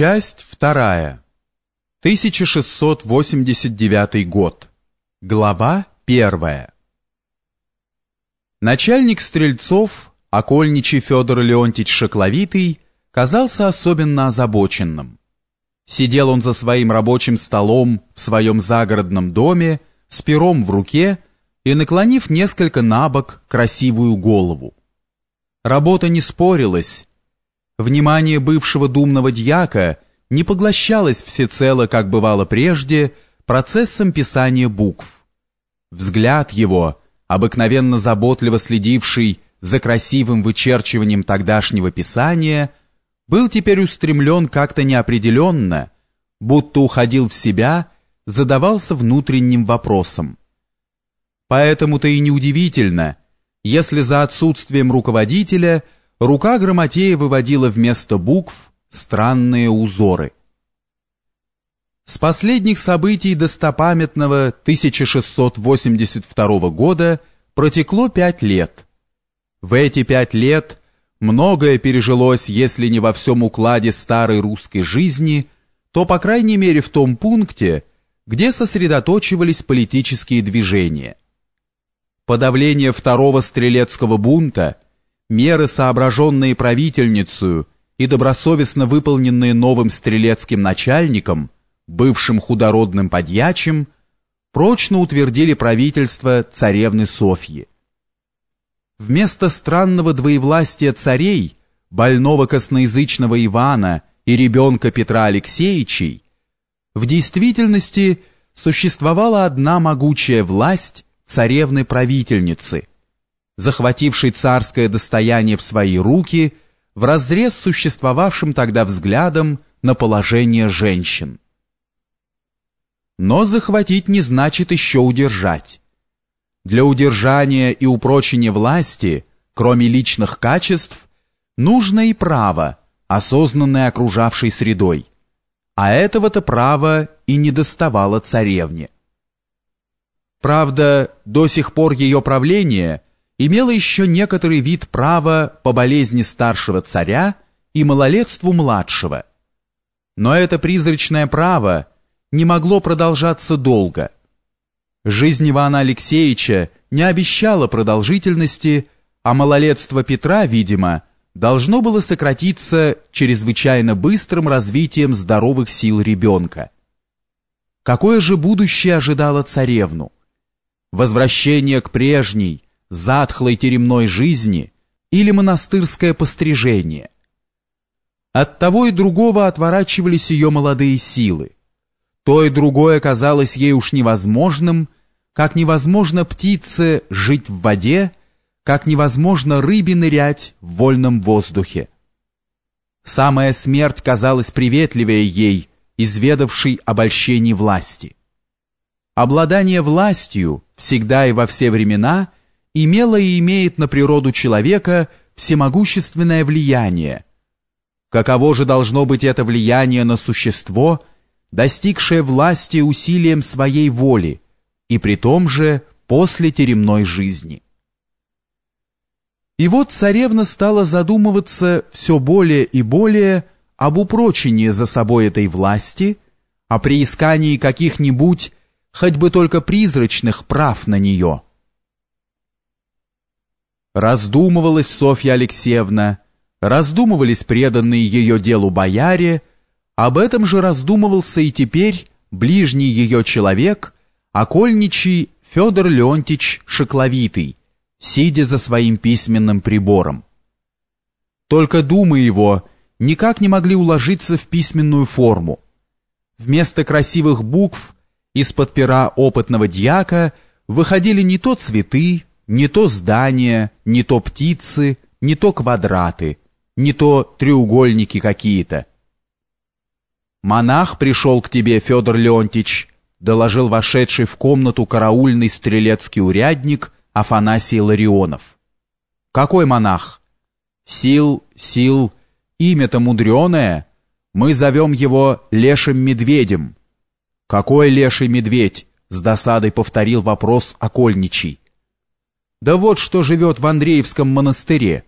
Часть вторая. 1689 год. Глава первая. Начальник стрельцов, окольничий Федор Леонтьевич Шокловитый, казался особенно озабоченным. Сидел он за своим рабочим столом в своем загородном доме с пером в руке и наклонив несколько набок красивую голову. Работа не спорилась, Внимание бывшего думного дьяка не поглощалось всецело, как бывало прежде, процессом писания букв. Взгляд его, обыкновенно заботливо следивший за красивым вычерчиванием тогдашнего писания, был теперь устремлен как-то неопределенно, будто уходил в себя, задавался внутренним вопросом. Поэтому-то и неудивительно, если за отсутствием руководителя – рука грамотея выводила вместо букв странные узоры. С последних событий достопамятного 1682 года протекло пять лет. В эти пять лет многое пережилось, если не во всем укладе старой русской жизни, то, по крайней мере, в том пункте, где сосредоточивались политические движения. Подавление второго стрелецкого бунта – меры, соображенные правительницу и добросовестно выполненные новым стрелецким начальником, бывшим худородным подьячим, прочно утвердили правительство царевны Софьи. Вместо странного двоевластия царей, больного косноязычного Ивана и ребенка Петра Алексеевичей, в действительности существовала одна могучая власть царевны-правительницы – захвативший царское достояние в свои руки, в разрез существовавшим тогда взглядом на положение женщин. Но захватить не значит еще удержать. Для удержания и упрочения власти, кроме личных качеств, нужно и право, осознанное окружавшей средой. А этого-то права и не доставало царевне. Правда, до сих пор ее правление – имела еще некоторый вид права по болезни старшего царя и малолетству младшего. Но это призрачное право не могло продолжаться долго. Жизнь Ивана Алексеевича не обещала продолжительности, а малолетство Петра, видимо, должно было сократиться чрезвычайно быстрым развитием здоровых сил ребенка. Какое же будущее ожидало царевну? Возвращение к прежней, затхлой теремной жизни или монастырское пострижение. От того и другого отворачивались ее молодые силы. То и другое казалось ей уж невозможным, как невозможно птице жить в воде, как невозможно рыбе нырять в вольном воздухе. Самая смерть казалась приветливее ей, изведавшей обольщений власти. Обладание властью всегда и во все времена – имела и имеет на природу человека всемогущественное влияние. Каково же должно быть это влияние на существо, достигшее власти усилием своей воли, и при том же после теремной жизни? И вот царевна стала задумываться все более и более об упрочении за собой этой власти, о приискании каких-нибудь, хоть бы только призрачных прав на нее – Раздумывалась Софья Алексеевна, раздумывались преданные ее делу бояре, об этом же раздумывался и теперь ближний ее человек, окольничий Федор Леонтьевич Шокловитый, сидя за своим письменным прибором. Только думы его никак не могли уложиться в письменную форму. Вместо красивых букв из-под пера опытного дьяка выходили не то цветы, не то здания, не то птицы, не то квадраты, не то треугольники какие-то. «Монах пришел к тебе, Федор Леонтьевич», доложил вошедший в комнату караульный стрелецкий урядник Афанасий Ларионов. «Какой монах?» «Сил, сил, имя-то мудреное. Мы зовем его Лешим Медведем». «Какой Леший Медведь?» с досадой повторил вопрос окольничий. Да вот что живет в Андреевском монастыре.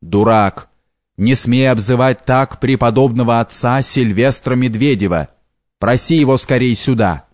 Дурак. Не смей обзывать так преподобного отца Сильвестра Медведева. Проси его скорей сюда».